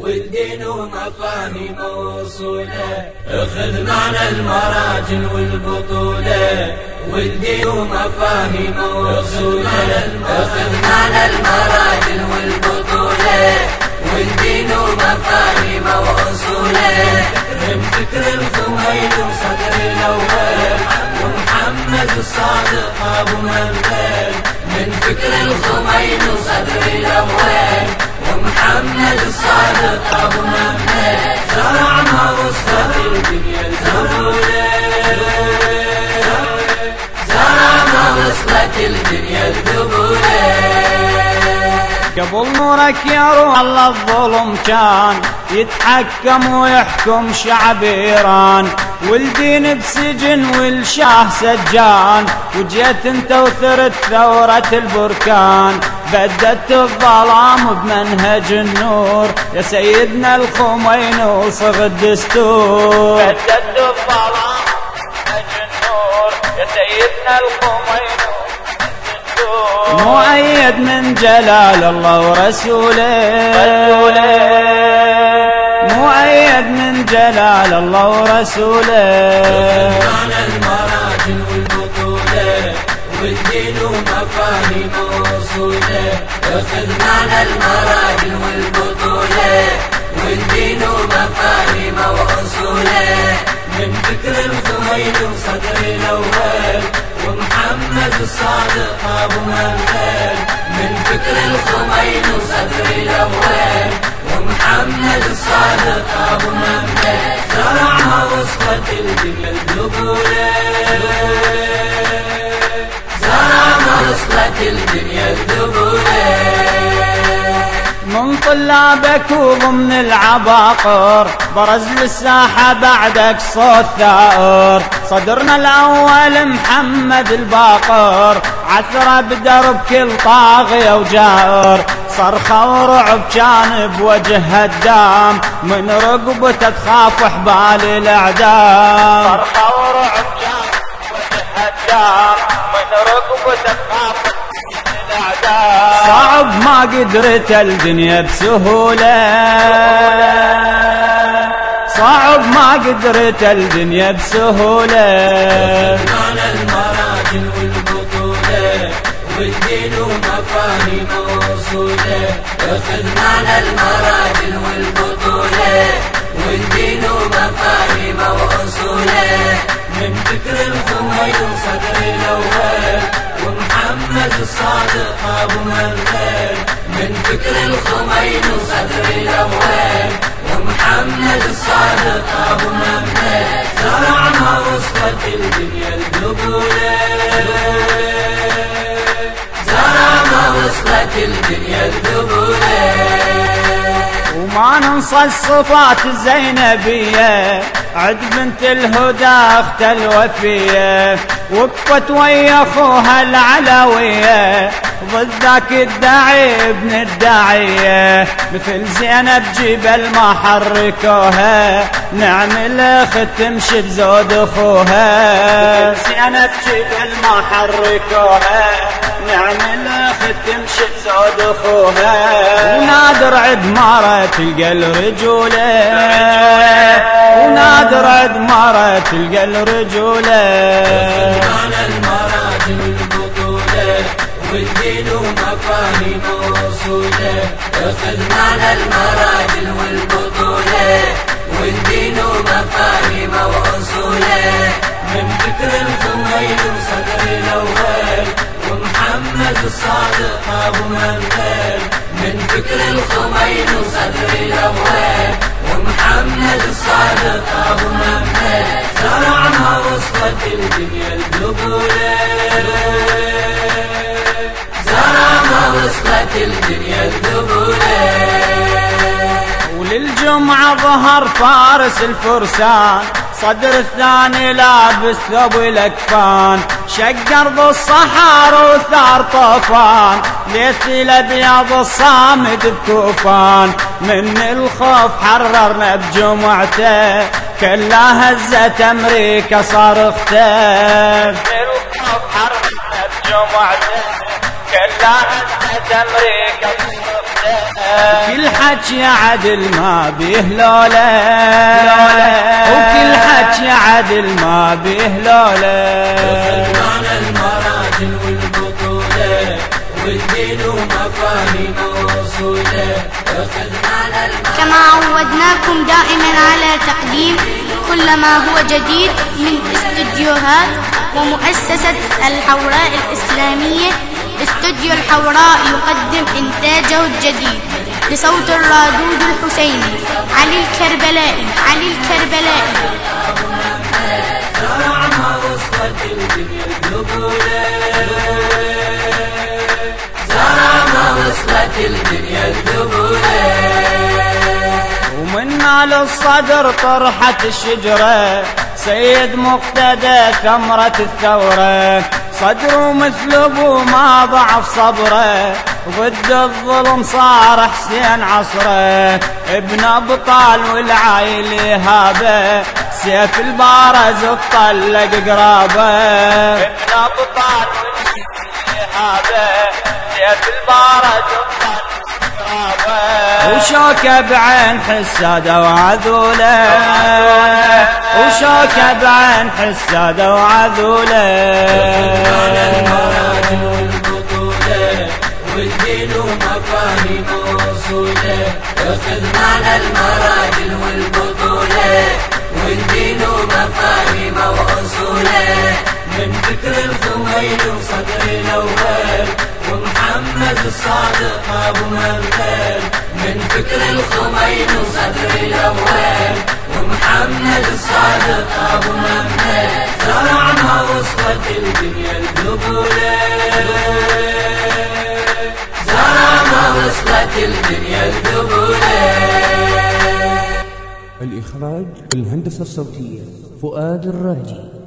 والدين ومفاهيم وصوله اخذ معنا المراجل والبطولة. والدين ومفاهيم وصوله اخذ معنا المراجل والبطولة. قبل نورك يا روح الله الظلم كان يتحكم ويحكم شعب إيران. والدين بسجن والشاه سجان وجيت انت وثرت ثورة البركان. بددت الظلام بمنهج النور يا سيدنا الخمين وصغ الدستور. بددت الظلام بمنهج النور يا سيدنا الخمين مؤيد من جلال الله ورسوله. مؤيد من جلال الله ورسوله. معنا المراجل والبطولة والدين ومفاهيم وصوله معنا المراجل والبطولة. ابو من فكر الخميل وصدر الأول ومحمد الصادق أبو مهل زرعها الذبوله زرعها وصفت الدنيا الذبوله من طلابك وضمن العباقر برز للساحة بعدك صوت ثائر. صدرنا الأول محمد الباقر عثرة بدرب كل طاغية وجائر. صرخة ورعب كان بوجه هدام من رقبته تخاف حبال الأعدام. صرخة ورعب كان بوجه هدام من رقبته تخاف صعب ما قدرت الدنيا بسهولة. صعب ما قدرت الدنيا بسهولة. على المراجل والبطولة والدين ومفاهيم وصولة معنا المراجل والبطولة والدين ومفاهيم وصولة من فكر الخميل وصدر الأول. محمد الصادق أبو منبل من فكر الخمين وصدر الأول ومحمد الصادق أبو منبل زرع ما وصلت الدنيا القبوله زرع ما وصلت الدنيا القبوله وما ننسى الصفات الزينبية عد بنت الهدى أخت الوفية وقفت ويا أخوها العلوية ضد ذاك الداعي ابن الداعية. مثل زينب جبل ما حركوها نعم الاخت تمشي بزود أخوها. مثل زينب جبل ما حركوها نعم الاخت تمشي بزود أخوها. ونادر عد مارة تلقى الرجولة. ونادر عد مارة تلقى الرجولة. والدين ومفاهيم وصولة معنا المراجل والبطولة والدين ومفاهيم وصولة من فكر الخميل وصدر الأول ومحمد الصادق أبو منبل من فكر الخميل وصدر الأول ومحمد الصادق أبو منبل زرعها وصلت الدنيا القبوله وصلت الدنيا الذبولة وللجمعة ظهر فارس الفرسان. صدر الثاني لابس ثوب الأكفان شق ارض الصحارى وثار طوفان ليث الأبيض الصامد بكوفان من الخوف حررنا بجمعته كلها هزت أمريكا صارخته من الخوف حررنا بجمعته كلها هزت أمريكا كل حكي عدل ما بيه لولا. وكل حكي عدل ما بيه لولا. معنى المراجل والبطولة والدين ومفاهيم معنى كما عودناكم دائما على تقديم كل ما هو جديد من استديوهات ومؤسسة الحوراء الإسلامية استوديو الحوراء يقدم إنتاجه الجديد لصوت الرادود الحسيني علي الكربلائي علي الكربلائي. زرع ما وصلت الدنيا الذبولة ومن على الصدر طرحت الشجرة سيد مقتدى ثمرة الثورة. صدره ابو ما ضعف صبره ضد الظلم صار حسين عصره. ابن أبطال والعايل هابه سيف البارز الطلق قرابه. ابن أبطال والعايل هابه سيف البارز الطلق وشوكة بعين حسادة وعذولة وشوكة بعين وعذولة والبطولة والدين ومفاهيم وصولة اخذ معنى المراجل والبطولة. والدين ومفاهيم وصولة من فكر الخميل وصدر الأول. الصادق أبو ممثل من فكر الخميل وصدر الأول ومحمد الصادق أبو ممثل زرع ما وصلت الدنيا القبولة زرع ما وصلت الدنيا القبولة الإخراج الهندسة الصوتية فؤاد الراجي